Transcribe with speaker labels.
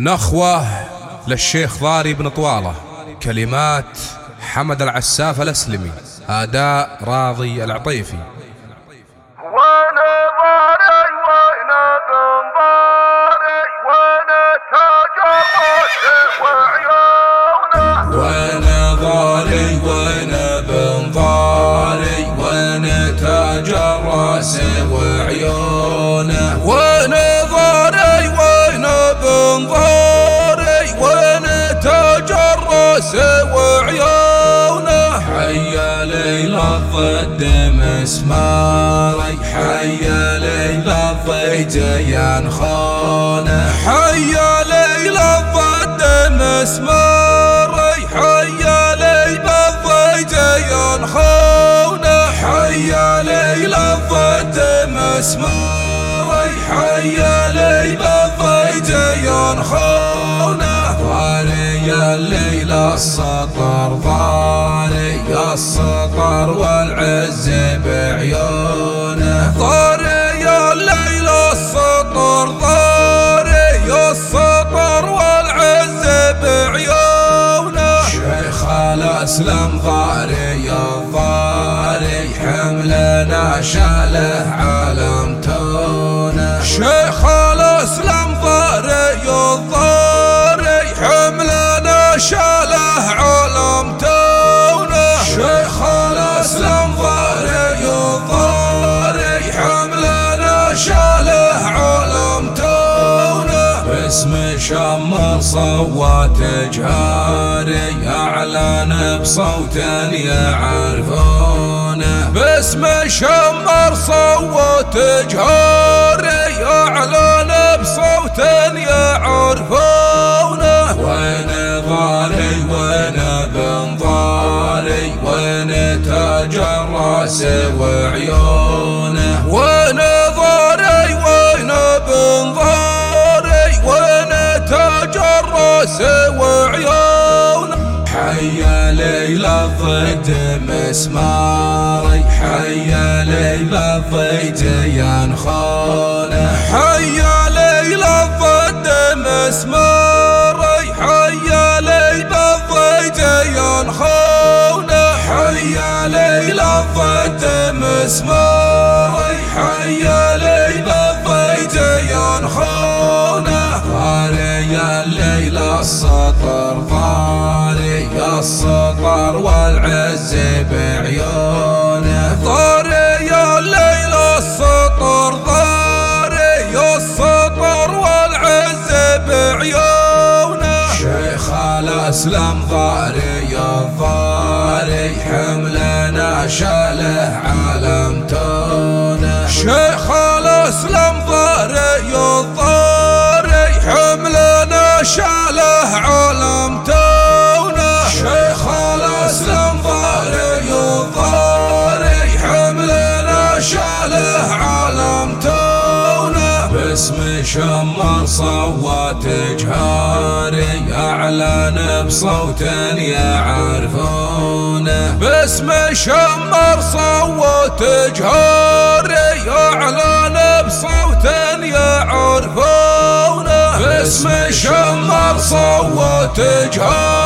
Speaker 1: نخوة للشيخ ضاري بن طوالة كلمات حمد العساف الأسلمي أداء راضي العطيفي. الضد مسماري حيا ليلى الضيج ينخونه حيا ليلى الضد مسماري حيا ليلى الضيج ينخونه حيا ليلى الضد مسماري حيا ليلى الضيج ينخونه ضاري الليل السطر ضاري السطر والعز بعيونه. ضاري الليل السطر ضاري السطر والعز بعيونه. شيخ الأسلم ضاري الضاري حملنا شاله علمتونه شمر صوت جهاري أعلن بصوت يعرفونه باسم شمر صوت جهاري أعلن بصوت يعرفونه وين ضاري وين بن ضاري وين تاج الرأس وعيونه ليلى الضد مسماري حيا ليلى الضيج ينخونه حيا ليلى الضد مسماري حيا ليلى الضيج ينخونه حيا ليلى الضد مسماري حيا ليلى الضيج ينخونه ضاري الليل السطر ضاري الاسلم ضاري الضاري حملنا شاله علمتونه شيخ الأسلم ضاري الضاري حملنا شاله علمتونه شيخ الأسلم ضاري الضاري حملنا شاله علمتونه باسم شمر صوت جهاري أعلن بصوت يعرفونه باسم شمر صوت جهاري اعلن بصوت يعرفونه باسم شمر صوت جهاري